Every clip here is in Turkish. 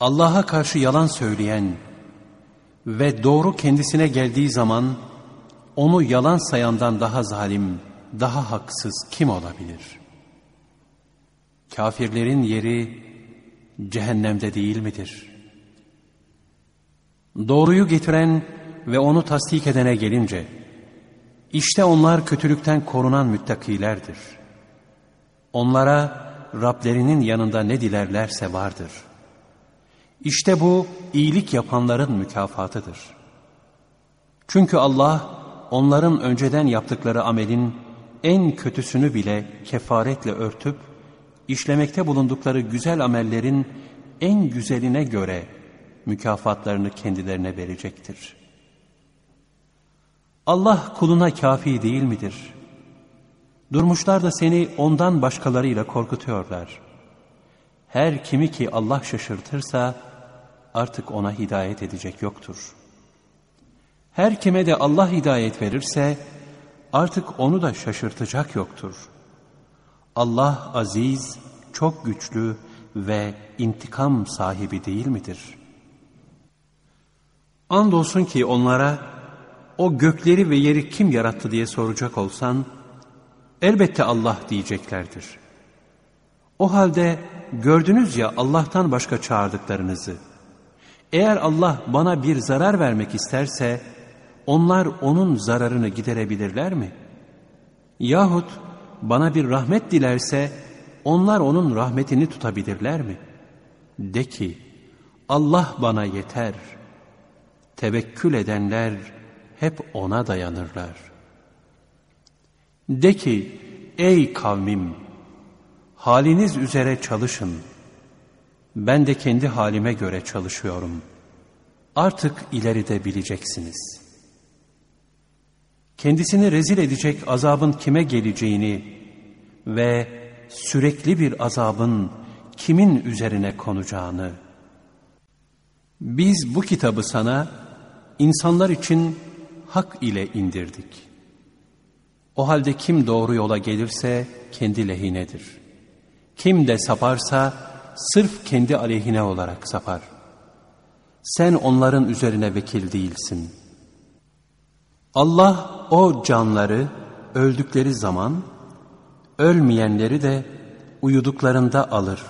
Allah'a karşı yalan söyleyen ve doğru kendisine geldiği zaman onu yalan sayandan daha zalim, daha haksız kim olabilir? Kafirlerin yeri cehennemde değil midir? Doğruyu getiren ve onu tasdik edene gelince, işte onlar kötülükten korunan müttakilerdir. Onlara Rablerinin yanında ne dilerlerse vardır. İşte bu iyilik yapanların mükafatıdır. Çünkü Allah onların önceden yaptıkları amelin en kötüsünü bile kefaretle örtüp, işlemekte bulundukları güzel amellerin en güzeline göre mükafatlarını kendilerine verecektir. Allah kuluna kafi değil midir? Durmuşlar da seni ondan başkalarıyla korkutuyorlar. Her kimi ki Allah şaşırtırsa artık ona hidayet edecek yoktur. Her kime de Allah hidayet verirse artık onu da şaşırtacak yoktur. Allah aziz, çok güçlü ve intikam sahibi değil midir? Andolsun ki onlara o gökleri ve yeri kim yarattı diye soracak olsan elbette Allah diyeceklerdir. O halde gördünüz ya Allah'tan başka çağırdıklarınızı. Eğer Allah bana bir zarar vermek isterse onlar onun zararını giderebilirler mi? Yahut bana bir rahmet dilerse onlar onun rahmetini tutabilirler mi? De ki Allah bana yeter. Tevekkül edenler hep ona dayanırlar. De ki ey kavmim haliniz üzere çalışın. Ben de kendi halime göre çalışıyorum. Artık ileride bileceksiniz.'' kendisini rezil edecek azabın kime geleceğini ve sürekli bir azabın kimin üzerine konacağını. Biz bu kitabı sana insanlar için hak ile indirdik. O halde kim doğru yola gelirse kendi lehinedir. Kim de saparsa sırf kendi aleyhine olarak sapar. Sen onların üzerine vekil değilsin. Allah o canları öldükleri zaman ölmeyenleri de uyuduklarında alır.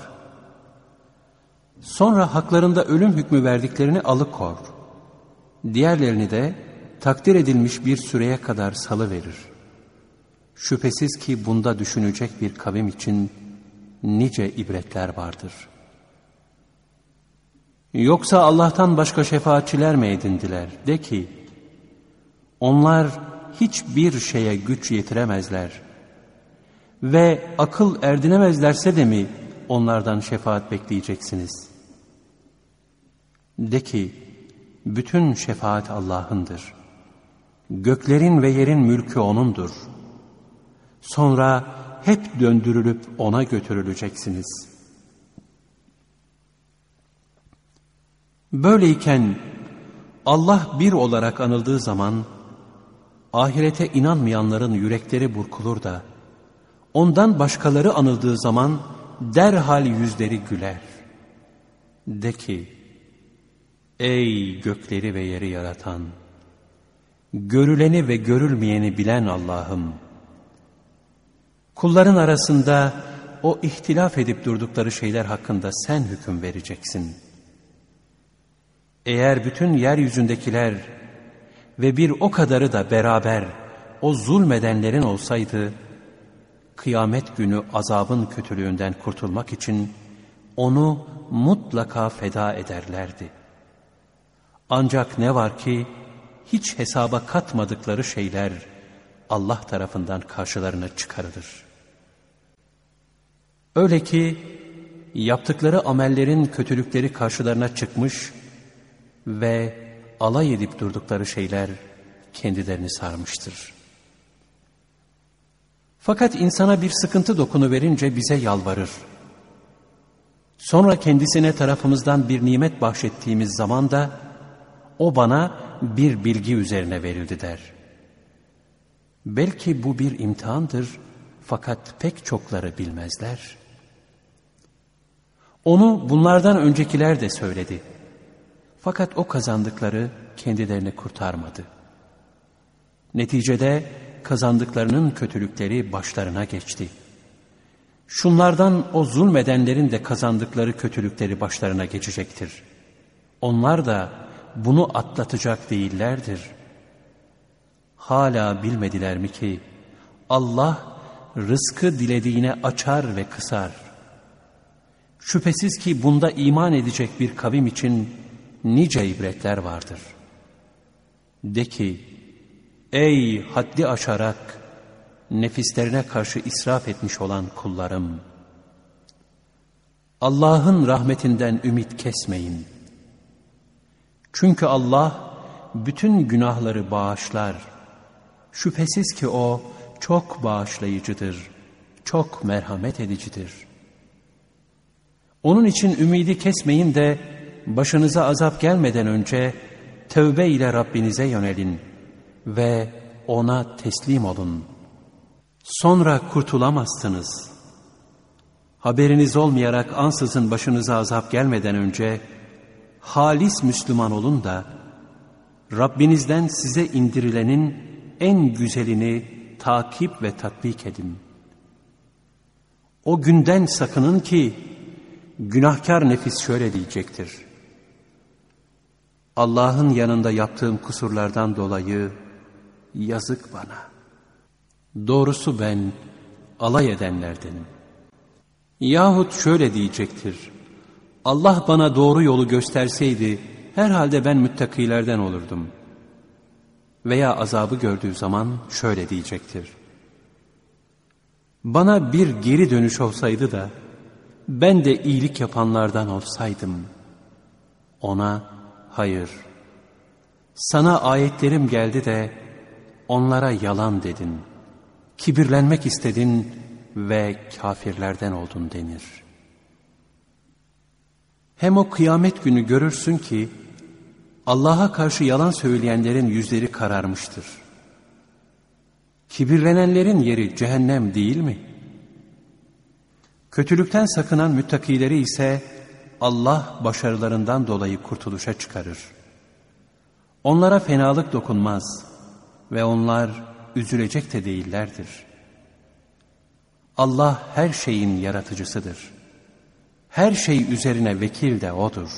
Sonra haklarında ölüm hükmü verdiklerini alıkor. Diğerlerini de takdir edilmiş bir süreye kadar salı verir. Şüphesiz ki bunda düşünecek bir kavim için nice ibretler vardır. Yoksa Allah'tan başka şefaatçiler mi edindiler? De ki, onlar hiçbir şeye güç yetiremezler. Ve akıl erdinemezlerse de mi onlardan şefaat bekleyeceksiniz? De ki, bütün şefaat Allah'ındır. Göklerin ve yerin mülkü O'nundur. Sonra hep döndürülüp O'na götürüleceksiniz. Böyleyken Allah bir olarak anıldığı zaman, ahirete inanmayanların yürekleri burkulur da, ondan başkaları anıldığı zaman derhal yüzleri güler. De ki, ey gökleri ve yeri yaratan, görüleni ve görülmeyeni bilen Allah'ım, kulların arasında o ihtilaf edip durdukları şeyler hakkında sen hüküm vereceksin. Eğer bütün yeryüzündekiler ve bir o kadarı da beraber o zulmedenlerin olsaydı, kıyamet günü azabın kötülüğünden kurtulmak için onu mutlaka feda ederlerdi. Ancak ne var ki hiç hesaba katmadıkları şeyler Allah tarafından karşılarına çıkarılır. Öyle ki yaptıkları amellerin kötülükleri karşılarına çıkmış ve alay edip durdukları şeyler kendilerini sarmıştır. Fakat insana bir sıkıntı dokunu verince bize yalvarır. Sonra kendisine tarafımızdan bir nimet bahşettiğimiz zaman da o bana bir bilgi üzerine verildi der. Belki bu bir imtihandır fakat pek çokları bilmezler. Onu bunlardan öncekiler de söyledi. Fakat o kazandıkları kendilerini kurtarmadı. Neticede kazandıklarının kötülükleri başlarına geçti. Şunlardan o zulmedenlerin de kazandıkları kötülükleri başlarına geçecektir. Onlar da bunu atlatacak değillerdir. Hala bilmediler mi ki Allah rızkı dilediğine açar ve kısar. Şüphesiz ki bunda iman edecek bir kavim için nice ibretler vardır. De ki, ey haddi aşarak nefislerine karşı israf etmiş olan kullarım! Allah'ın rahmetinden ümit kesmeyin. Çünkü Allah bütün günahları bağışlar. Şüphesiz ki O çok bağışlayıcıdır, çok merhamet edicidir. Onun için ümidi kesmeyin de başınıza azap gelmeden önce tövbe ile Rabbinize yönelin ve ona teslim olun. Sonra kurtulamazsınız. Haberiniz olmayarak ansızın başınıza azap gelmeden önce halis Müslüman olun da Rabbinizden size indirilenin en güzelini takip ve tatbik edin. O günden sakının ki günahkar nefis şöyle diyecektir. Allah'ın yanında yaptığım kusurlardan dolayı yazık bana. Doğrusu ben alay edenlerdenim. Yahut şöyle diyecektir. Allah bana doğru yolu gösterseydi herhalde ben müttakilerden olurdum. Veya azabı gördüğü zaman şöyle diyecektir. Bana bir geri dönüş olsaydı da ben de iyilik yapanlardan olsaydım. Ona hayır. Sana ayetlerim geldi de onlara yalan dedin. Kibirlenmek istedin ve kafirlerden oldun denir. Hem o kıyamet günü görürsün ki Allah'a karşı yalan söyleyenlerin yüzleri kararmıştır. Kibirlenenlerin yeri cehennem değil mi? Kötülükten sakınan müttakileri ise Allah başarılarından dolayı kurtuluşa çıkarır. Onlara fenalık dokunmaz ve onlar üzülecek de değillerdir. Allah her şeyin yaratıcısıdır. Her şey üzerine vekil de O'dur.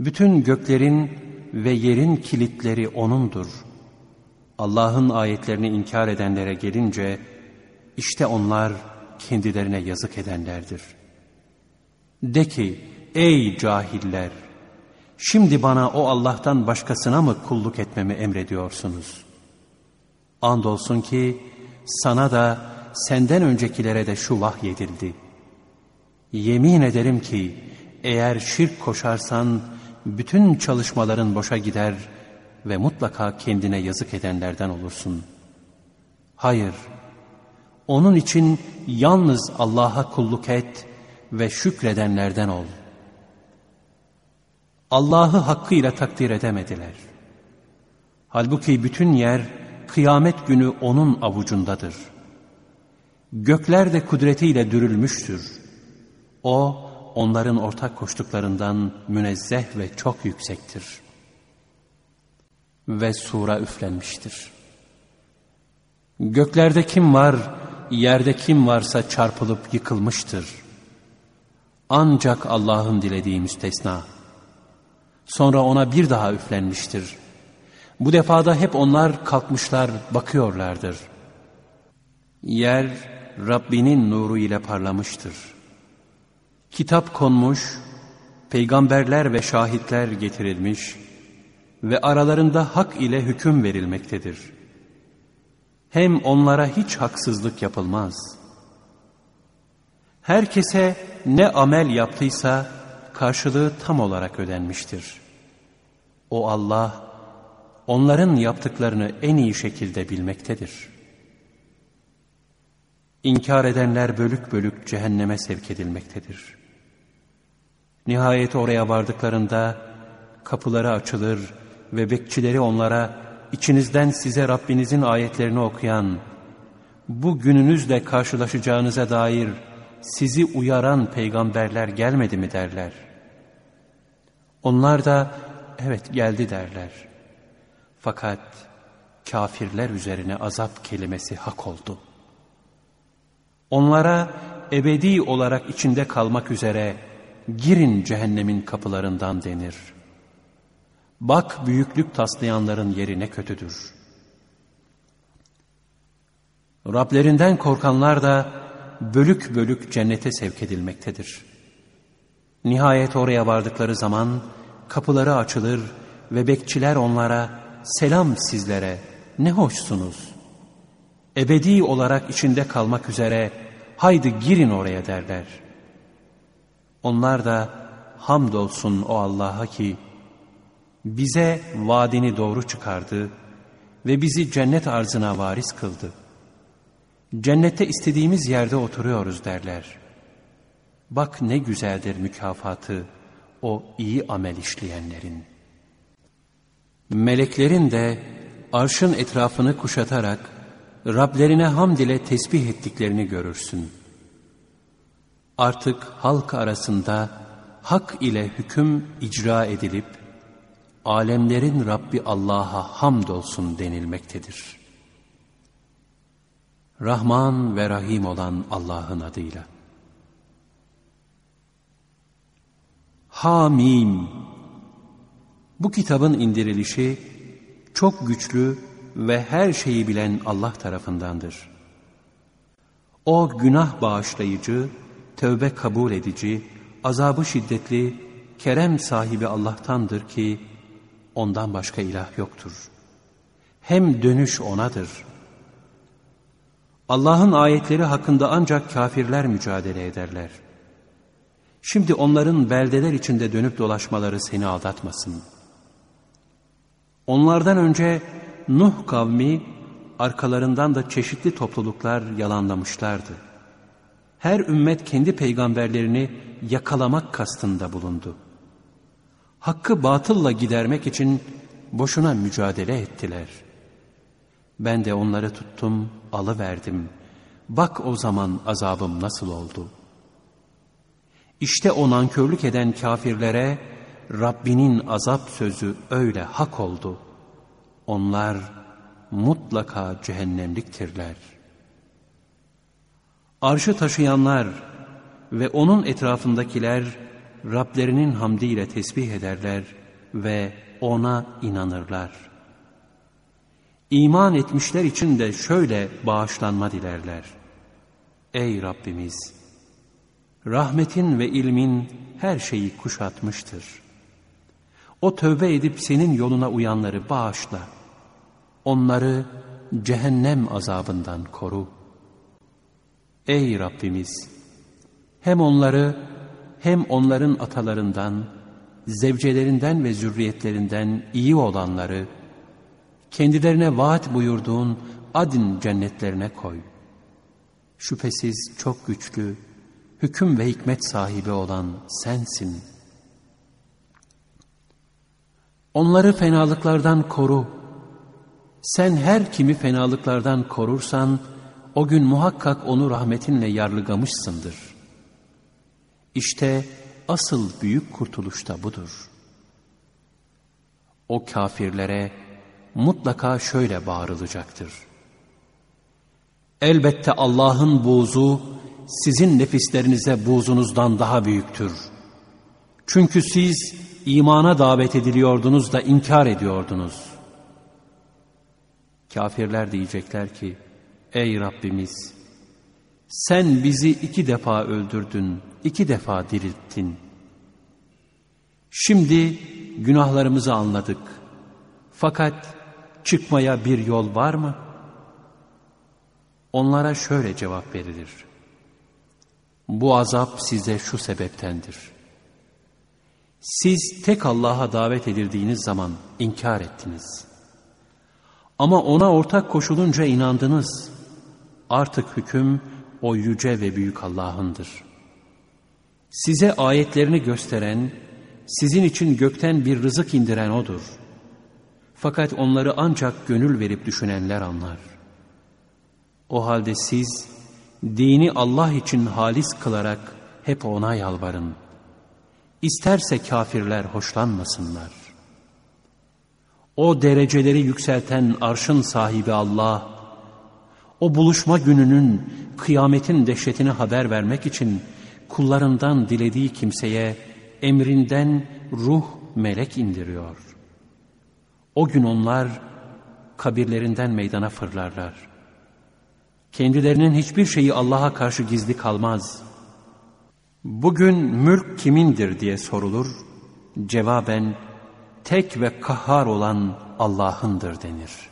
Bütün göklerin ve yerin kilitleri O'nundur. Allah'ın ayetlerini inkar edenlere gelince, işte onlar kendilerine yazık edenlerdir. De ki, ey cahiller! Şimdi bana o Allah'tan başkasına mı kulluk etmemi emrediyorsunuz? Andolsun ki sana da senden öncekilere de şu vahyedildi. Yemin ederim ki eğer şirk koşarsan bütün çalışmaların boşa gider ve mutlaka kendine yazık edenlerden olursun. Hayır, onun için yalnız Allah'a kulluk et ve şükredenlerden ol. Allah'ı hakkıyla takdir edemediler. Halbuki bütün yer kıyamet günü O'nun avucundadır. Gökler de kudretiyle dürülmüştür. O, onların ortak koştuklarından münezzeh ve çok yüksektir. Ve sura üflenmiştir. Göklerde kim var, yerde kim varsa çarpılıp yıkılmıştır. Ancak Allah'ın dilediği müstesna. Sonra ona bir daha üflenmiştir. Bu defada hep onlar kalkmışlar, bakıyorlardır. Yer Rabbinin nuru ile parlamıştır. Kitap konmuş, peygamberler ve şahitler getirilmiş ve aralarında hak ile hüküm verilmektedir.'' Hem onlara hiç haksızlık yapılmaz. Herkese ne amel yaptıysa karşılığı tam olarak ödenmiştir. O Allah onların yaptıklarını en iyi şekilde bilmektedir. İnkar edenler bölük bölük cehenneme sevk edilmektedir. Nihayet oraya vardıklarında kapıları açılır ve bekçileri onlara içinizden size Rabbinizin ayetlerini okuyan, bu gününüzle karşılaşacağınıza dair sizi uyaran peygamberler gelmedi mi derler. Onlar da evet geldi derler. Fakat kafirler üzerine azap kelimesi hak oldu. Onlara ebedi olarak içinde kalmak üzere girin cehennemin kapılarından denir. Bak büyüklük taslayanların yeri ne kötüdür. Rablerinden korkanlar da bölük bölük cennete sevk edilmektedir. Nihayet oraya vardıkları zaman kapıları açılır ve bekçiler onlara selam sizlere ne hoşsunuz. Ebedi olarak içinde kalmak üzere haydi girin oraya derler. Onlar da hamdolsun o Allah'a ki bize vaadini doğru çıkardı ve bizi cennet arzına varis kıldı. Cennette istediğimiz yerde oturuyoruz derler. Bak ne güzeldir mükafatı o iyi amel işleyenlerin. Meleklerin de arşın etrafını kuşatarak Rablerine hamd ile tesbih ettiklerini görürsün. Artık halk arasında hak ile hüküm icra edilip alemlerin Rabbi Allah'a hamdolsun denilmektedir. Rahman ve Rahim olan Allah'ın adıyla. Hamim Bu kitabın indirilişi çok güçlü ve her şeyi bilen Allah tarafındandır. O günah bağışlayıcı, tövbe kabul edici, azabı şiddetli, kerem sahibi Allah'tandır ki ondan başka ilah yoktur. Hem dönüş O'nadır. Allah'ın ayetleri hakkında ancak kafirler mücadele ederler. Şimdi onların beldeler içinde dönüp dolaşmaları seni aldatmasın. Onlardan önce Nuh kavmi arkalarından da çeşitli topluluklar yalanlamışlardı. Her ümmet kendi peygamberlerini yakalamak kastında bulundu. Hakkı batılla gidermek için boşuna mücadele ettiler. Ben de onları tuttum, alıverdim. Bak o zaman azabım nasıl oldu. İşte o nankörlük eden kafirlere Rabbinin azap sözü öyle hak oldu.'' Onlar mutlaka cehennemliktirler. Arşı taşıyanlar ve onun etrafındakiler Rablerinin hamdiyle tesbih ederler ve ona inanırlar. İman etmişler için de şöyle bağışlanma dilerler. Ey Rabbimiz! Rahmetin ve ilmin her şeyi kuşatmıştır. O tövbe edip senin yoluna uyanları bağışla. Onları cehennem azabından koru. Ey Rabbimiz! Hem onları hem onların atalarından, zevcelerinden ve zürriyetlerinden iyi olanları, kendilerine vaat buyurduğun adin cennetlerine koy. Şüphesiz çok güçlü, hüküm ve hikmet sahibi olan sensin. Onları fenalıklardan koru, sen her kimi fenalıklardan korursan, o gün muhakkak onu rahmetinle yarlıgamışsındır. İşte asıl büyük kurtuluş da budur. O kafirlere mutlaka şöyle bağırılacaktır. Elbette Allah'ın buğzu sizin nefislerinize buğzunuzdan daha büyüktür. Çünkü siz imana davet ediliyordunuz da inkar ediyordunuz.'' Kafirler diyecekler ki, Ey Rabbimiz! Sen bizi iki defa öldürdün, iki defa dirilttin. Şimdi günahlarımızı anladık. Fakat çıkmaya bir yol var mı? Onlara şöyle cevap verilir. Bu azap size şu sebeptendir. Siz tek Allah'a davet edildiğiniz zaman inkar ettiniz.'' Ama ona ortak koşulunca inandınız. Artık hüküm o yüce ve büyük Allah'ındır. Size ayetlerini gösteren, sizin için gökten bir rızık indiren O'dur. Fakat onları ancak gönül verip düşünenler anlar. O halde siz Dini Allah için halis kılarak hep ona yalvarın. İsterse kafirler hoşlanmasınlar. O dereceleri yükselten arşın sahibi Allah, o buluşma gününün kıyametin dehşetini haber vermek için kullarından dilediği kimseye emrinden ruh melek indiriyor. O gün onlar kabirlerinden meydana fırlarlar. Kendilerinin hiçbir şeyi Allah'a karşı gizli kalmaz. Bugün mülk kimindir diye sorulur. Cevaben tek ve kahhar olan Allah'ındır denir.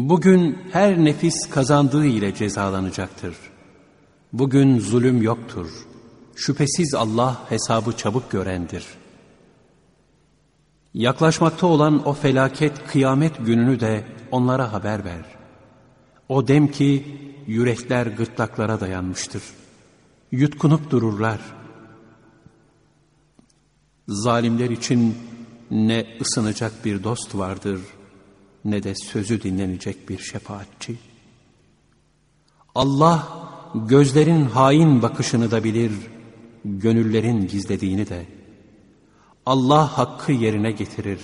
Bugün her nefis kazandığı ile cezalanacaktır. Bugün zulüm yoktur. Şüphesiz Allah hesabı çabuk görendir. Yaklaşmakta olan o felaket kıyamet gününü de onlara haber ver. O dem ki yürekler gırtlaklara dayanmıştır. Yutkunup dururlar. Zalimler için ne ısınacak bir dost vardır ne de sözü dinlenecek bir şefaatçi. Allah gözlerin hain bakışını da bilir, gönüllerin gizlediğini de. Allah hakkı yerine getirir.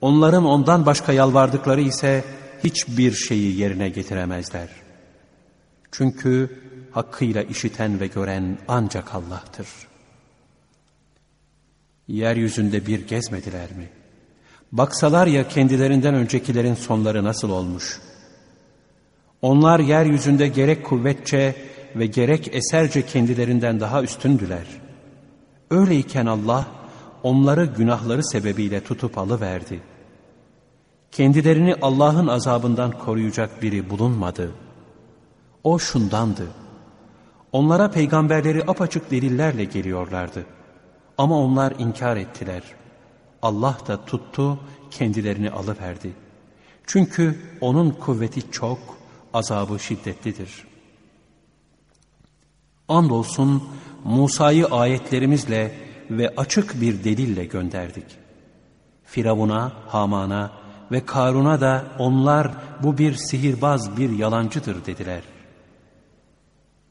Onların ondan başka yalvardıkları ise hiçbir şeyi yerine getiremezler. Çünkü hakkıyla işiten ve gören ancak Allah'tır. Yeryüzünde bir gezmediler mi? Baksalar ya kendilerinden öncekilerin sonları nasıl olmuş? Onlar yeryüzünde gerek kuvvetçe ve gerek eserce kendilerinden daha üstündüler. Öyleyken Allah onları günahları sebebiyle tutup alıverdi. Kendilerini Allah'ın azabından koruyacak biri bulunmadı. O şundandı. Onlara peygamberleri apaçık delillerle geliyorlardı. Ama onlar inkar ettiler. Allah da tuttu, kendilerini alıverdi. Çünkü onun kuvveti çok, azabı şiddetlidir. Andolsun Musa'yı ayetlerimizle ve açık bir delille gönderdik. Firavun'a, Haman'a ve Karun'a da onlar bu bir sihirbaz, bir yalancıdır dediler.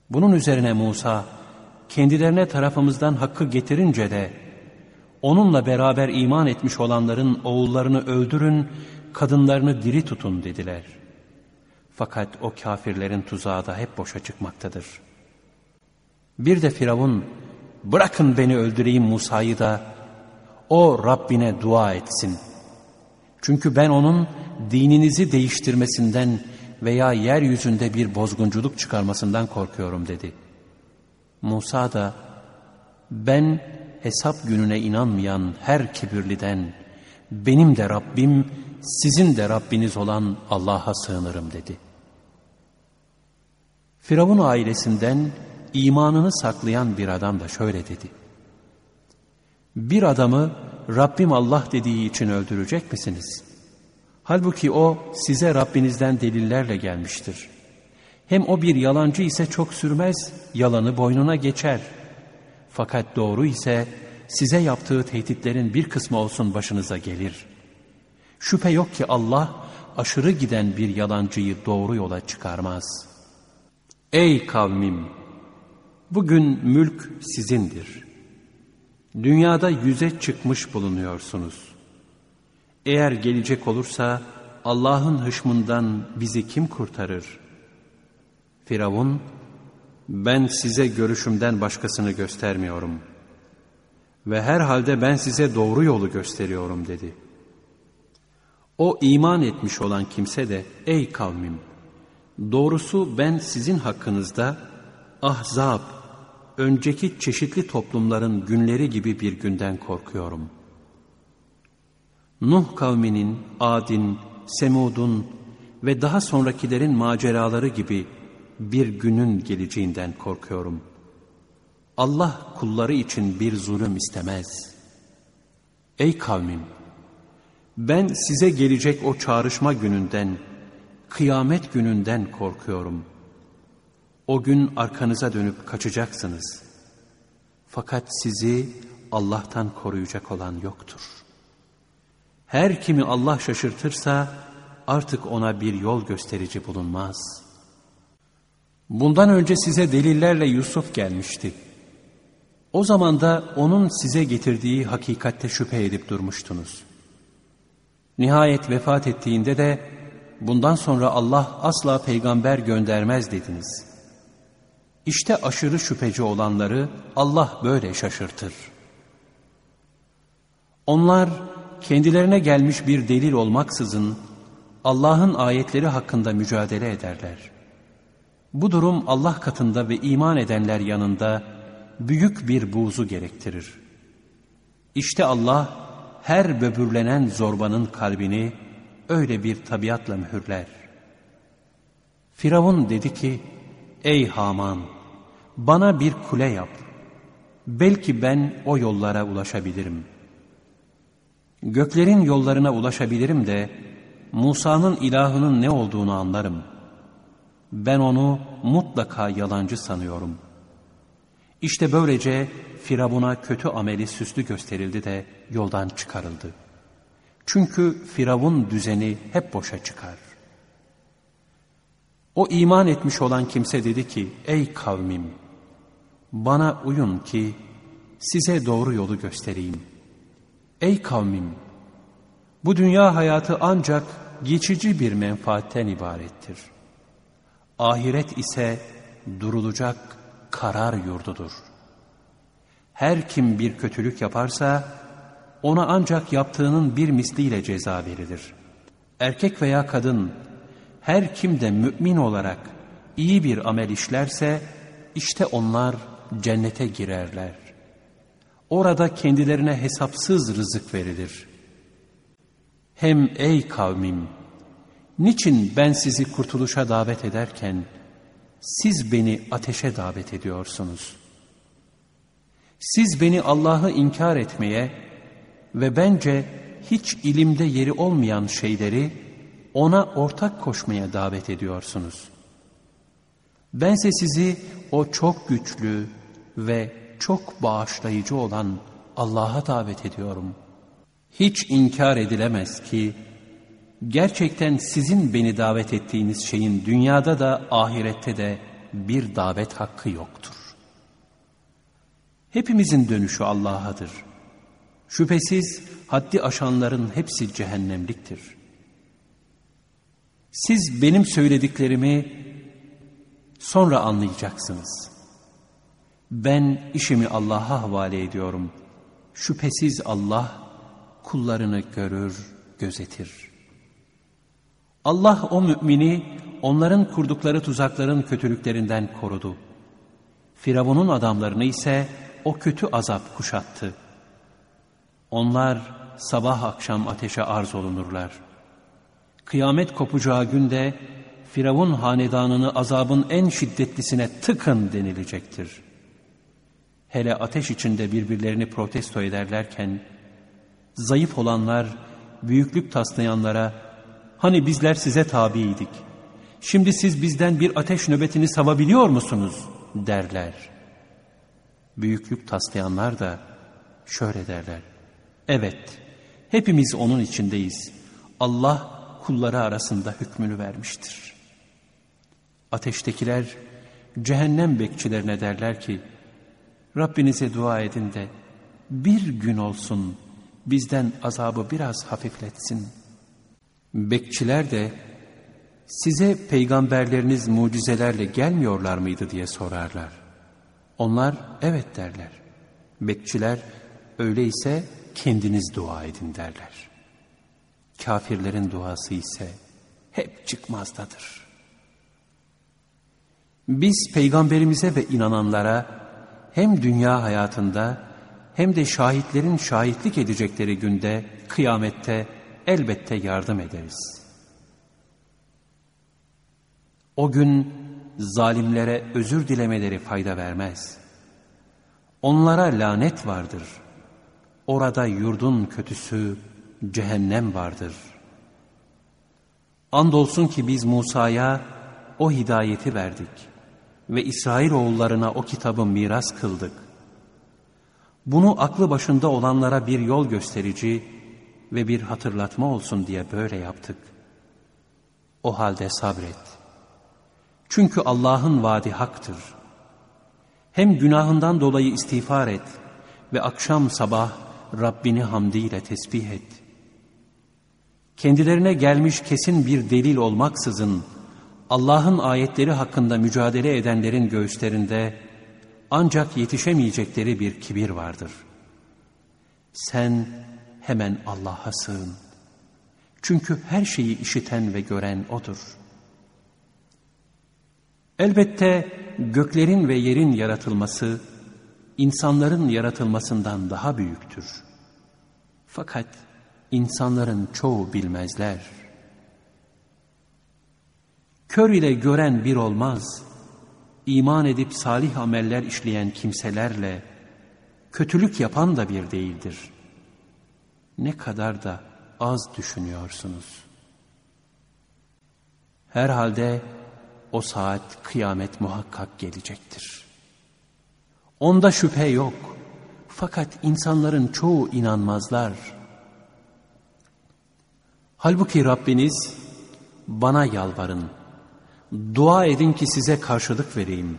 Bunun üzerine Musa, kendilerine tarafımızdan hakkı getirince de, onunla beraber iman etmiş olanların oğullarını öldürün, kadınlarını diri tutun dediler. Fakat o kafirlerin tuzağı da hep boşa çıkmaktadır. Bir de Firavun, bırakın beni öldüreyim Musa'yı da, o Rabbine dua etsin. Çünkü ben onun dininizi değiştirmesinden veya yeryüzünde bir bozgunculuk çıkarmasından korkuyorum dedi. Musa da, ben hesap gününe inanmayan her kibirliden, benim de Rabbim, sizin de Rabbiniz olan Allah'a sığınırım dedi. Firavun ailesinden imanını saklayan bir adam da şöyle dedi. Bir adamı Rabbim Allah dediği için öldürecek misiniz? Halbuki o size Rabbinizden delillerle gelmiştir. Hem o bir yalancı ise çok sürmez, yalanı boynuna geçer. Fakat doğru ise size yaptığı tehditlerin bir kısmı olsun başınıza gelir. Şüphe yok ki Allah aşırı giden bir yalancıyı doğru yola çıkarmaz. Ey kavmim! Bugün mülk sizindir. Dünyada yüze çıkmış bulunuyorsunuz. Eğer gelecek olursa Allah'ın hışmından bizi kim kurtarır? Firavun, ben size görüşümden başkasını göstermiyorum. Ve herhalde ben size doğru yolu gösteriyorum dedi. O iman etmiş olan kimse de, ey kavmim, doğrusu ben sizin hakkınızda ahzab, önceki çeşitli toplumların günleri gibi bir günden korkuyorum. Nuh kavminin, Adin, Semud'un ve daha sonrakilerin maceraları gibi bir günün geleceğinden korkuyorum. Allah kulları için bir zulüm istemez. Ey kavmim! Ben size gelecek o çağrışma gününden, kıyamet gününden korkuyorum.'' O gün arkanıza dönüp kaçacaksınız. Fakat sizi Allah'tan koruyacak olan yoktur. Her kimi Allah şaşırtırsa artık ona bir yol gösterici bulunmaz. Bundan önce size delillerle Yusuf gelmişti. O zaman da onun size getirdiği hakikatte şüphe edip durmuştunuz. Nihayet vefat ettiğinde de bundan sonra Allah asla peygamber göndermez dediniz. İşte aşırı şüpheci olanları Allah böyle şaşırtır. Onlar kendilerine gelmiş bir delil olmaksızın Allah'ın ayetleri hakkında mücadele ederler. Bu durum Allah katında ve iman edenler yanında büyük bir buğzu gerektirir. İşte Allah her böbürlenen zorbanın kalbini öyle bir tabiatla mühürler. Firavun dedi ki, Ey Haman! Bana bir kule yap. Belki ben o yollara ulaşabilirim. Göklerin yollarına ulaşabilirim de, Musa'nın ilahının ne olduğunu anlarım. Ben onu mutlaka yalancı sanıyorum. İşte böylece Firavun'a kötü ameli süslü gösterildi de yoldan çıkarıldı. Çünkü Firavun düzeni hep boşa çıkar. O iman etmiş olan kimse dedi ki, ey kavmim, bana uyun ki size doğru yolu göstereyim. Ey kavmim, bu dünya hayatı ancak geçici bir menfaatten ibarettir. Ahiret ise durulacak karar yurdudur. Her kim bir kötülük yaparsa ona ancak yaptığının bir misliyle ceza verilir. Erkek veya kadın her kim de mümin olarak iyi bir amel işlerse işte onlar cennete girerler. Orada kendilerine hesapsız rızık verilir. Hem ey kavmim, niçin ben sizi kurtuluşa davet ederken siz beni ateşe davet ediyorsunuz? Siz beni Allah'ı inkar etmeye ve bence hiç ilimde yeri olmayan şeyleri ona ortak koşmaya davet ediyorsunuz. Bense sizi o çok güçlü ve çok bağışlayıcı olan Allah'a davet ediyorum. Hiç inkar edilemez ki gerçekten sizin beni davet ettiğiniz şeyin dünyada da ahirette de bir davet hakkı yoktur. Hepimizin dönüşü Allah'adır. Şüphesiz haddi aşanların hepsi cehennemliktir. Siz benim söylediklerimi sonra anlayacaksınız. Ben işimi Allah'a havale ediyorum. Şüphesiz Allah kullarını görür, gözetir. Allah o mümini onların kurdukları tuzakların kötülüklerinden korudu. Firavun'un adamlarını ise o kötü azap kuşattı. Onlar sabah akşam ateşe arz olunurlar. Kıyamet kopacağı günde Firavun hanedanını azabın en şiddetlisine tıkın denilecektir. Hele ateş içinde birbirlerini protesto ederlerken, zayıf olanlar büyüklük taslayanlara, hani bizler size tabiydik, şimdi siz bizden bir ateş nöbetini savabiliyor musunuz derler. Büyüklük taslayanlar da şöyle derler, evet hepimiz onun içindeyiz, Allah kulları arasında hükmünü vermiştir. Ateştekiler cehennem bekçilerine derler ki, Rabbinize dua edin de bir gün olsun bizden azabı biraz hafifletsin. Bekçiler de size peygamberleriniz mucizelerle gelmiyorlar mıydı diye sorarlar. Onlar evet derler. Bekçiler öyleyse kendiniz dua edin derler. Kafirlerin duası ise hep çıkmazdadır. Biz peygamberimize ve inananlara hem dünya hayatında hem de şahitlerin şahitlik edecekleri günde kıyamette elbette yardım ederiz. O gün zalimlere özür dilemeleri fayda vermez. Onlara lanet vardır. Orada yurdun kötüsü cehennem vardır. Andolsun ki biz Musa'ya o hidayeti verdik ve İsrail oğullarına o kitabı miras kıldık. Bunu aklı başında olanlara bir yol gösterici ve bir hatırlatma olsun diye böyle yaptık. O halde sabret. Çünkü Allah'ın vaadi haktır. Hem günahından dolayı istiğfar et ve akşam sabah Rabbini hamdiyle tesbih et. Kendilerine gelmiş kesin bir delil olmaksızın Allah'ın ayetleri hakkında mücadele edenlerin göğüslerinde ancak yetişemeyecekleri bir kibir vardır. Sen hemen Allah'a sığın. Çünkü her şeyi işiten ve gören O'dur. Elbette göklerin ve yerin yaratılması, insanların yaratılmasından daha büyüktür. Fakat insanların çoğu bilmezler. Kör ile gören bir olmaz. İman edip salih ameller işleyen kimselerle kötülük yapan da bir değildir. Ne kadar da az düşünüyorsunuz. Herhalde o saat kıyamet muhakkak gelecektir. Onda şüphe yok. Fakat insanların çoğu inanmazlar. Halbuki Rabbiniz bana yalvarın. Dua edin ki size karşılık vereyim.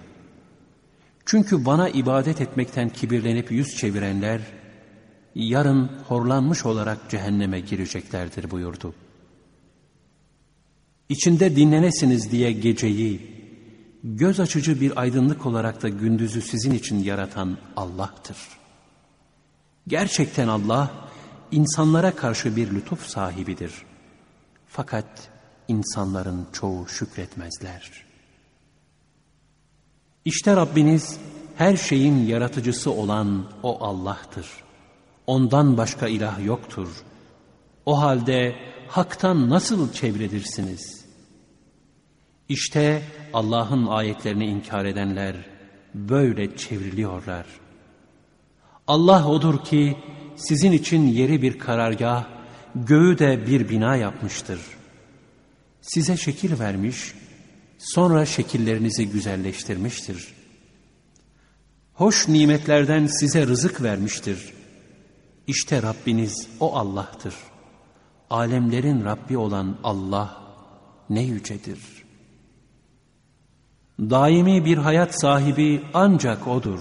Çünkü bana ibadet etmekten kibirlenip yüz çevirenler yarın horlanmış olarak cehenneme gireceklerdir buyurdu. İçinde dinlenesiniz diye geceyi, göz açıcı bir aydınlık olarak da gündüzü sizin için yaratan Allah'tır. Gerçekten Allah, insanlara karşı bir lütuf sahibidir. Fakat insanların çoğu şükretmezler. İşte Rabbiniz her şeyin yaratıcısı olan O Allah'tır. Ondan başka ilah yoktur. O halde haktan nasıl çevredirsiniz? İşte Allah'ın ayetlerini inkar edenler böyle çevriliyorlar. Allah odur ki sizin için yeri bir karargah, göğü de bir bina yapmıştır. Size şekil vermiş, sonra şekillerinizi güzelleştirmiştir. Hoş nimetlerden size rızık vermiştir. İşte Rabbiniz o Allah'tır. Alemlerin Rabbi olan Allah ne yücedir. Daimi bir hayat sahibi ancak O'dur.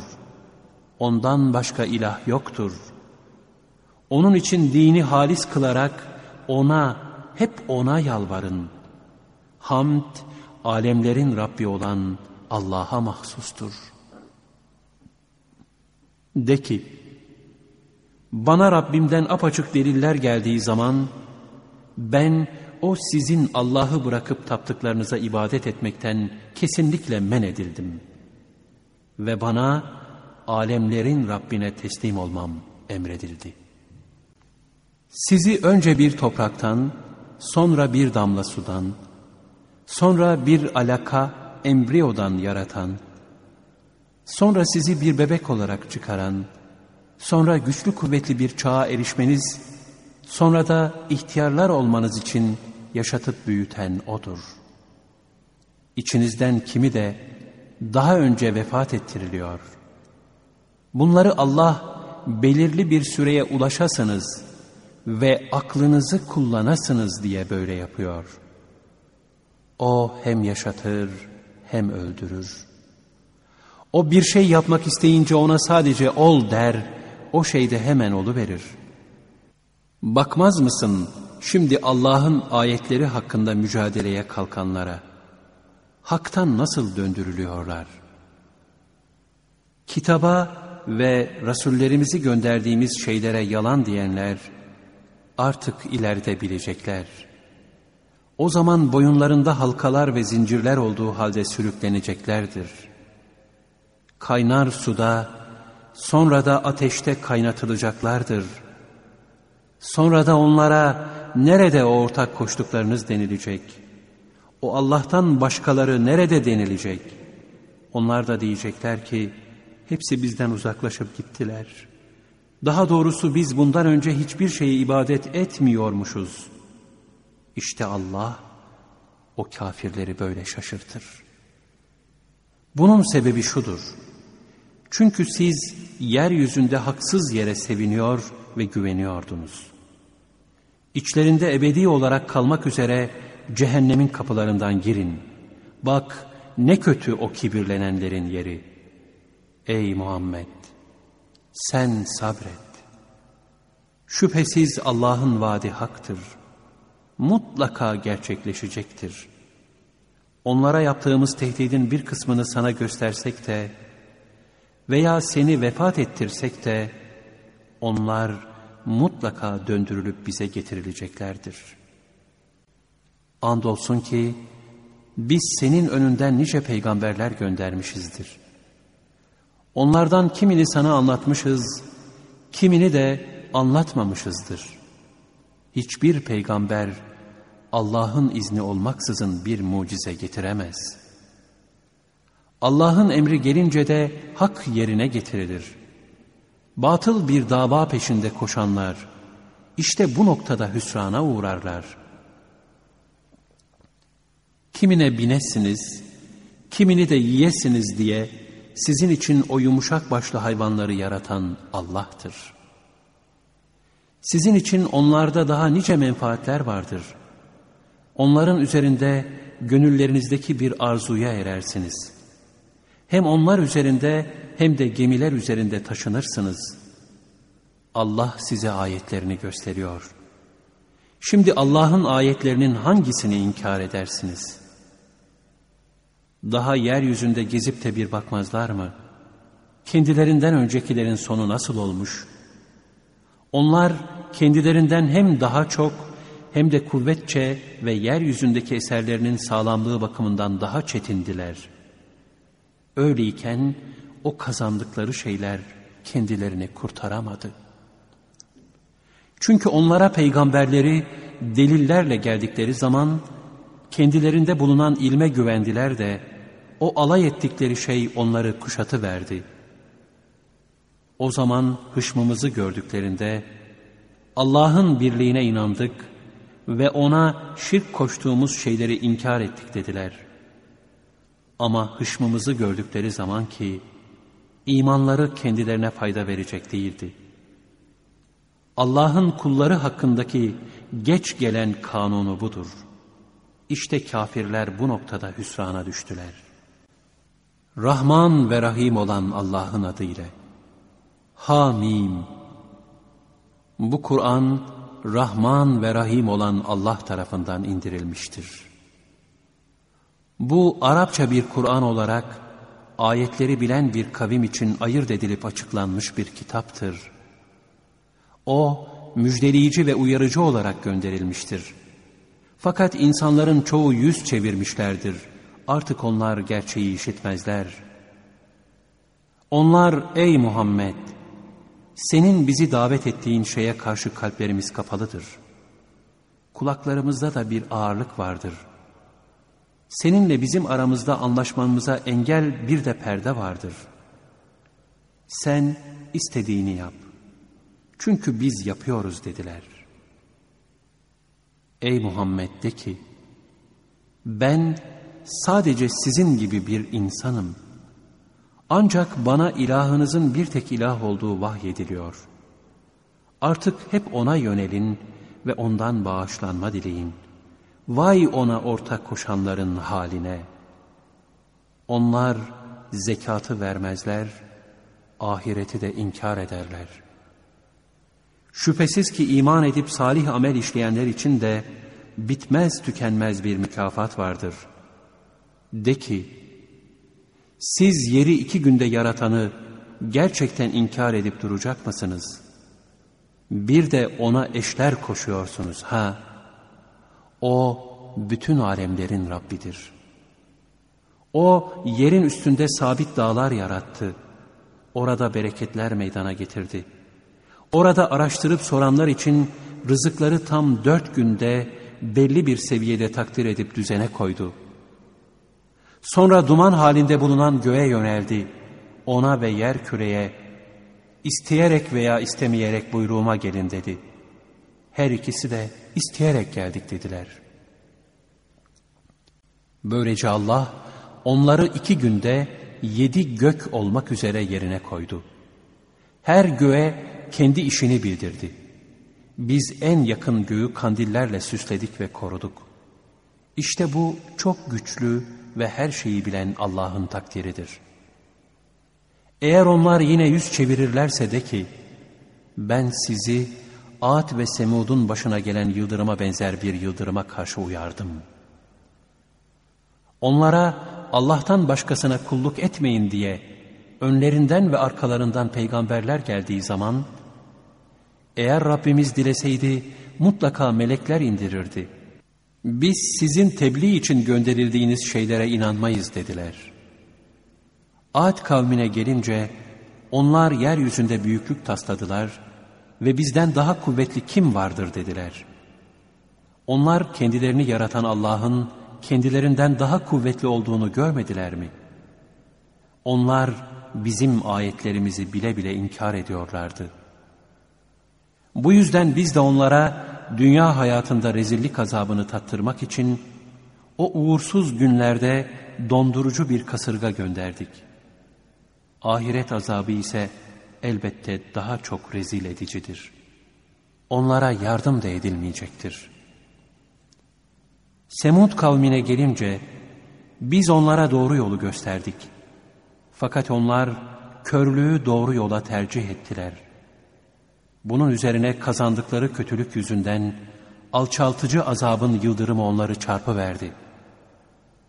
Ondan başka ilah yoktur. Onun için dini halis kılarak O'na, hep O'na yalvarın. Hamd, alemlerin Rabbi olan Allah'a mahsustur. De ki, bana Rabbimden apaçık deliller geldiği zaman, ben o sizin Allah'ı bırakıp taptıklarınıza ibadet etmekten kesinlikle men edildim. Ve bana alemlerin Rabbine teslim olmam emredildi. Sizi önce bir topraktan, sonra bir damla sudan, sonra bir alaka embriyodan yaratan, sonra sizi bir bebek olarak çıkaran, sonra güçlü kuvvetli bir çağa erişmeniz, sonra da ihtiyarlar olmanız için yaşatıp büyüten O'dur. İçinizden kimi de daha önce vefat ettiriliyor. Bunları Allah belirli bir süreye ulaşasınız ve aklınızı kullanasınız diye böyle yapıyor.'' O hem yaşatır hem öldürür. O bir şey yapmak isteyince ona sadece ol der, o şey de hemen olu verir. Bakmaz mısın şimdi Allah'ın ayetleri hakkında mücadeleye kalkanlara? Hak'tan nasıl döndürülüyorlar? Kitaba ve Rasullerimizi gönderdiğimiz şeylere yalan diyenler artık ileride bilecekler.'' O zaman boyunlarında halkalar ve zincirler olduğu halde sürükleneceklerdir. Kaynar suda, sonra da ateşte kaynatılacaklardır. Sonra da onlara nerede o ortak koştuklarınız denilecek. O Allah'tan başkaları nerede denilecek. Onlar da diyecekler ki, hepsi bizden uzaklaşıp gittiler. Daha doğrusu biz bundan önce hiçbir şeye ibadet etmiyormuşuz.'' İşte Allah o kafirleri böyle şaşırtır. Bunun sebebi şudur. Çünkü siz yeryüzünde haksız yere seviniyor ve güveniyordunuz. İçlerinde ebedi olarak kalmak üzere cehennemin kapılarından girin. Bak ne kötü o kibirlenenlerin yeri. Ey Muhammed! Sen sabret. Şüphesiz Allah'ın vaadi haktır. Mutlaka gerçekleşecektir. Onlara yaptığımız tehdidin bir kısmını sana göstersek de veya seni vefat ettirsek de onlar mutlaka döndürülüp bize getirileceklerdir. Andolsun ki biz senin önünden nice peygamberler göndermişizdir. Onlardan kimini sana anlatmışız, kimini de anlatmamışızdır. Hiçbir peygamber Allah'ın izni olmaksızın bir mucize getiremez. Allah'ın emri gelince de hak yerine getirilir. Batıl bir dava peşinde koşanlar, işte bu noktada hüsrana uğrarlar. Kimine binesiniz, kimini de yiyesiniz diye sizin için o yumuşak başlı hayvanları yaratan Allah'tır. Sizin için onlarda daha nice menfaatler vardır. Onların üzerinde gönüllerinizdeki bir arzuya erersiniz. Hem onlar üzerinde hem de gemiler üzerinde taşınırsınız. Allah size ayetlerini gösteriyor. Şimdi Allah'ın ayetlerinin hangisini inkar edersiniz? Daha yeryüzünde gezip de bir bakmazlar mı? Kendilerinden öncekilerin sonu nasıl olmuş? Onlar kendilerinden hem daha çok hem de kuvvetçe ve yeryüzündeki eserlerinin sağlamlığı bakımından daha çetindiler. Öyleyken o kazandıkları şeyler kendilerini kurtaramadı. Çünkü onlara peygamberleri delillerle geldikleri zaman kendilerinde bulunan ilme güvendiler de o alay ettikleri şey onları kuşatı verdi. O zaman hışmımızı gördüklerinde Allah'ın birliğine inandık ve ona şirk koştuğumuz şeyleri inkar ettik dediler. Ama hışmımızı gördükleri zaman ki imanları kendilerine fayda verecek değildi. Allah'ın kulları hakkındaki geç gelen kanunu budur. İşte kafirler bu noktada hüsrana düştüler. Rahman ve Rahim olan Allah'ın adıyla. Hamim. Bu Kur'an Rahman ve Rahim olan Allah tarafından indirilmiştir. Bu Arapça bir Kur'an olarak ayetleri bilen bir kavim için ayırt edilip açıklanmış bir kitaptır. O müjdeleyici ve uyarıcı olarak gönderilmiştir. Fakat insanların çoğu yüz çevirmişlerdir. Artık onlar gerçeği işitmezler. Onlar ey Muhammed senin bizi davet ettiğin şeye karşı kalplerimiz kapalıdır. Kulaklarımızda da bir ağırlık vardır. Seninle bizim aramızda anlaşmamıza engel bir de perde vardır. Sen istediğini yap. Çünkü biz yapıyoruz dediler. Ey Muhammed de ki, ben sadece sizin gibi bir insanım.'' Ancak bana ilahınızın bir tek ilah olduğu vahyediliyor. Artık hep ona yönelin ve ondan bağışlanma dileyin. Vay ona ortak koşanların haline. Onlar zekatı vermezler, ahireti de inkar ederler. Şüphesiz ki iman edip salih amel işleyenler için de bitmez tükenmez bir mükafat vardır. De ki, siz yeri iki günde yaratanı gerçekten inkar edip duracak mısınız? Bir de ona eşler koşuyorsunuz ha? O bütün alemlerin Rabbidir. O yerin üstünde sabit dağlar yarattı. Orada bereketler meydana getirdi. Orada araştırıp soranlar için rızıkları tam dört günde belli bir seviyede takdir edip düzene koydu.'' Sonra duman halinde bulunan göğe yöneldi. Ona ve yer küreye, isteyerek veya istemeyerek buyruğuma gelin dedi. Her ikisi de isteyerek geldik dediler. Böylece Allah onları iki günde yedi gök olmak üzere yerine koydu. Her göğe kendi işini bildirdi. Biz en yakın göğü kandillerle süsledik ve koruduk. İşte bu çok güçlü ve her şeyi bilen Allah'ın takdiridir. Eğer onlar yine yüz çevirirlerse de ki, ben sizi Ad ve Semud'un başına gelen yıldırıma benzer bir yıldırıma karşı uyardım. Onlara Allah'tan başkasına kulluk etmeyin diye önlerinden ve arkalarından peygamberler geldiği zaman, eğer Rabbimiz dileseydi mutlaka melekler indirirdi. Biz sizin tebliğ için gönderildiğiniz şeylere inanmayız dediler. Ad kavmine gelince onlar yeryüzünde büyüklük tasladılar ve bizden daha kuvvetli kim vardır dediler. Onlar kendilerini yaratan Allah'ın kendilerinden daha kuvvetli olduğunu görmediler mi? Onlar bizim ayetlerimizi bile bile inkar ediyorlardı. Bu yüzden biz de onlara dünya hayatında rezillik azabını tattırmak için o uğursuz günlerde dondurucu bir kasırga gönderdik. Ahiret azabı ise elbette daha çok rezil edicidir. Onlara yardım da edilmeyecektir. Semud kavmine gelince biz onlara doğru yolu gösterdik. Fakat onlar körlüğü doğru yola tercih ettiler. Bunun üzerine kazandıkları kötülük yüzünden alçaltıcı azabın yıldırımı onları çarpıverdi.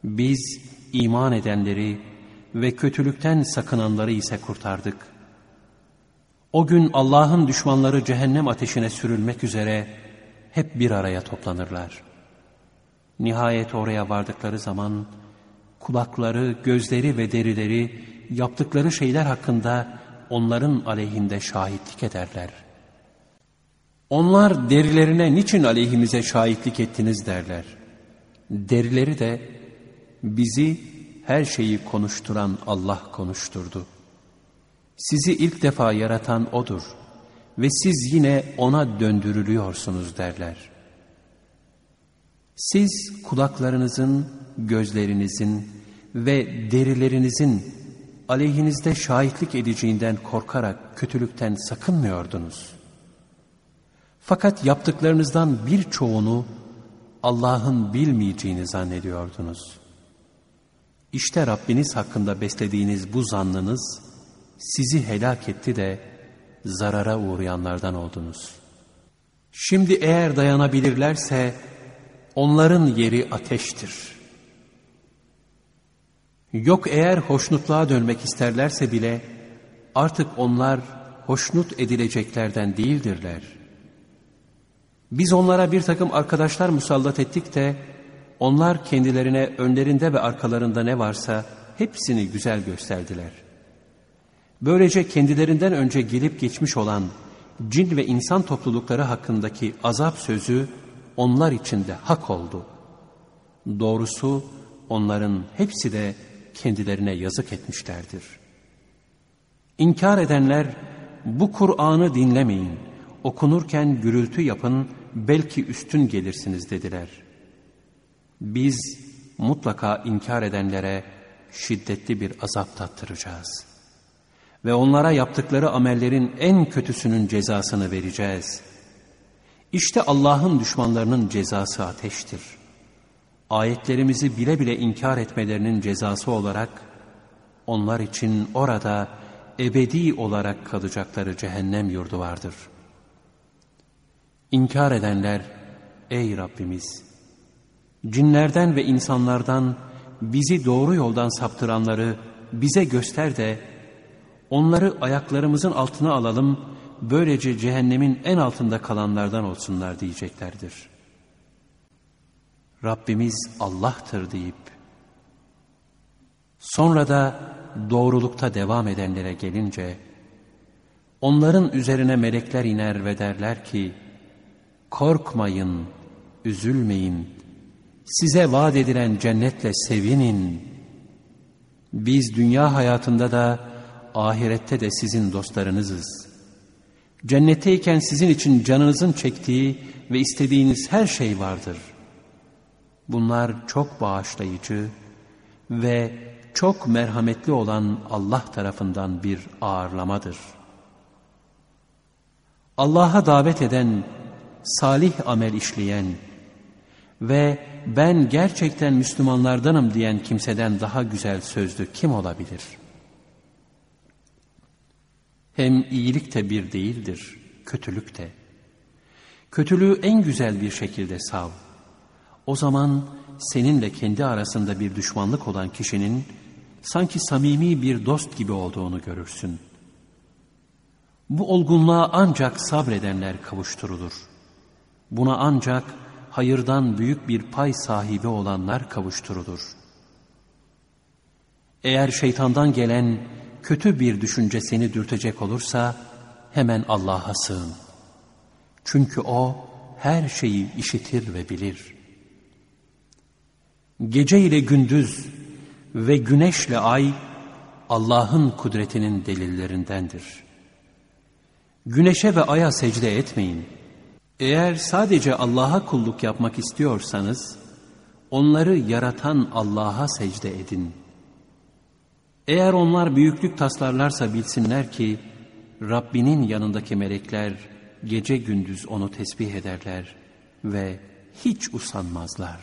Biz iman edenleri ve kötülükten sakınanları ise kurtardık. O gün Allah'ın düşmanları cehennem ateşine sürülmek üzere hep bir araya toplanırlar. Nihayet oraya vardıkları zaman kulakları, gözleri ve derileri yaptıkları şeyler hakkında onların aleyhinde şahitlik ederler. Onlar derilerine niçin aleyhimize şahitlik ettiniz derler. Derileri de bizi her şeyi konuşturan Allah konuşturdu. Sizi ilk defa yaratan O'dur ve siz yine O'na döndürülüyorsunuz derler. Siz kulaklarınızın, gözlerinizin ve derilerinizin aleyhinizde şahitlik edeceğinden korkarak kötülükten sakınmıyordunuz. Fakat yaptıklarınızdan birçoğunu Allah'ın bilmeyeceğini zannediyordunuz. İşte Rabbiniz hakkında beslediğiniz bu zannınız sizi helak etti de zarara uğrayanlardan oldunuz. Şimdi eğer dayanabilirlerse onların yeri ateştir. Yok eğer hoşnutluğa dönmek isterlerse bile artık onlar hoşnut edileceklerden değildirler. Biz onlara bir takım arkadaşlar musallat ettik de onlar kendilerine önlerinde ve arkalarında ne varsa hepsini güzel gösterdiler. Böylece kendilerinden önce gelip geçmiş olan cin ve insan toplulukları hakkındaki azap sözü onlar için de hak oldu. Doğrusu onların hepsi de kendilerine yazık etmişlerdir. İnkar edenler bu Kur'an'ı dinlemeyin, okunurken gürültü yapın, belki üstün gelirsiniz dediler. Biz mutlaka inkar edenlere şiddetli bir azap tattıracağız. Ve onlara yaptıkları amellerin en kötüsünün cezasını vereceğiz. İşte Allah'ın düşmanlarının cezası ateştir. Ayetlerimizi bile bile inkar etmelerinin cezası olarak onlar için orada ebedi olarak kalacakları cehennem yurdu vardır. İnkar edenler, ey Rabbimiz! Cinlerden ve insanlardan bizi doğru yoldan saptıranları bize göster de onları ayaklarımızın altına alalım, böylece cehennemin en altında kalanlardan olsunlar diyeceklerdir. Rabbimiz Allah'tır deyip, sonra da doğrulukta devam edenlere gelince, onların üzerine melekler iner ve derler ki, korkmayın, üzülmeyin, size vaat edilen cennetle sevinin. Biz dünya hayatında da ahirette de sizin dostlarınızız. Cennetteyken sizin için canınızın çektiği ve istediğiniz her şey vardır. Bunlar çok bağışlayıcı ve çok merhametli olan Allah tarafından bir ağırlamadır. Allah'a davet eden, salih amel işleyen ve ben gerçekten Müslümanlardanım diyen kimseden daha güzel sözlü kim olabilir? Hem iyilik de bir değildir, kötülük de. Kötülüğü en güzel bir şekilde sav. O zaman seninle kendi arasında bir düşmanlık olan kişinin sanki samimi bir dost gibi olduğunu görürsün. Bu olgunluğa ancak sabredenler kavuşturulur. Buna ancak hayırdan büyük bir pay sahibi olanlar kavuşturulur. Eğer şeytandan gelen kötü bir düşünce seni dürtecek olursa hemen Allah'a sığın. Çünkü O her şeyi işitir ve bilir. Gece ile gündüz ve güneşle ay Allah'ın kudretinin delillerindendir. Güneşe ve aya secde etmeyin. Eğer sadece Allah'a kulluk yapmak istiyorsanız, onları yaratan Allah'a secde edin. Eğer onlar büyüklük taslarlarsa bilsinler ki, Rabbinin yanındaki melekler gece gündüz onu tesbih ederler ve hiç usanmazlar.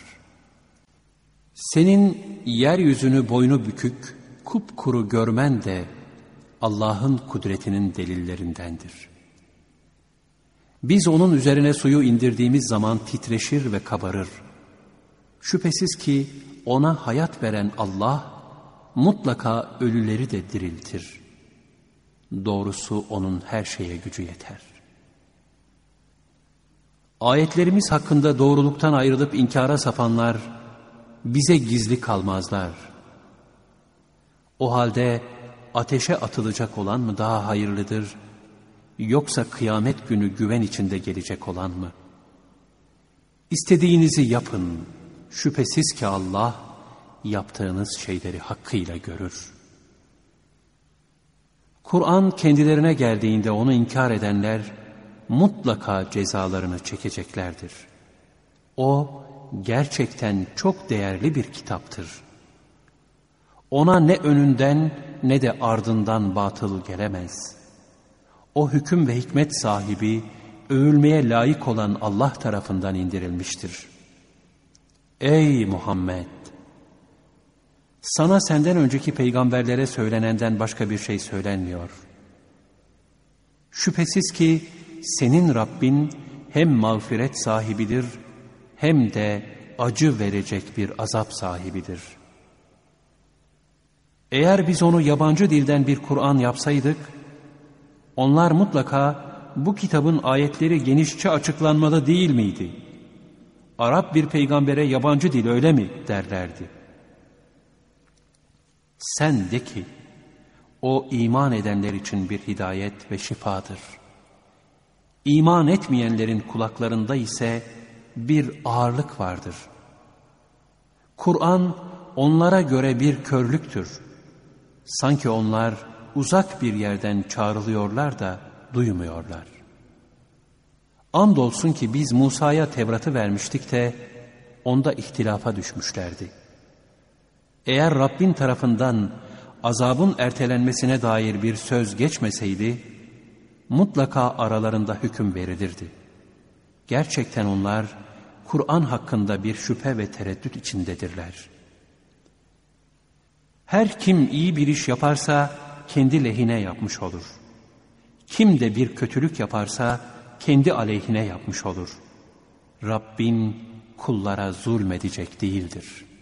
Senin yeryüzünü boynu bükük, kupkuru görmen de Allah'ın kudretinin delillerindendir.'' Biz onun üzerine suyu indirdiğimiz zaman titreşir ve kabarır. Şüphesiz ki ona hayat veren Allah mutlaka ölüleri de diriltir. Doğrusu onun her şeye gücü yeter. Ayetlerimiz hakkında doğruluktan ayrılıp inkara sapanlar bize gizli kalmazlar. O halde ateşe atılacak olan mı daha hayırlıdır yoksa kıyamet günü güven içinde gelecek olan mı? İstediğinizi yapın. Şüphesiz ki Allah yaptığınız şeyleri hakkıyla görür. Kur'an kendilerine geldiğinde onu inkar edenler mutlaka cezalarını çekeceklerdir. O gerçekten çok değerli bir kitaptır. Ona ne önünden ne de ardından batıl gelemez.'' O hüküm ve hikmet sahibi, övülmeye layık olan Allah tarafından indirilmiştir. Ey Muhammed! Sana senden önceki peygamberlere söylenenden başka bir şey söylenmiyor. Şüphesiz ki senin Rabbin hem mağfiret sahibidir hem de acı verecek bir azap sahibidir. Eğer biz onu yabancı dilden bir Kur'an yapsaydık, onlar mutlaka bu kitabın ayetleri genişçe açıklanmalı değil miydi? Arap bir peygambere yabancı dil öyle mi derlerdi. Sen de ki o iman edenler için bir hidayet ve şifadır. İman etmeyenlerin kulaklarında ise bir ağırlık vardır. Kur'an onlara göre bir körlüktür. Sanki onlar uzak bir yerden çağrılıyorlar da duymuyorlar. Andolsun ki biz Musa'ya Tevrat'ı vermiştik de onda ihtilafa düşmüşlerdi. Eğer Rabbin tarafından azabın ertelenmesine dair bir söz geçmeseydi, mutlaka aralarında hüküm verilirdi. Gerçekten onlar Kur'an hakkında bir şüphe ve tereddüt içindedirler. Her kim iyi bir iş yaparsa kendi lehine yapmış olur. Kim de bir kötülük yaparsa kendi aleyhine yapmış olur. Rabbin kullara zulmedecek değildir.''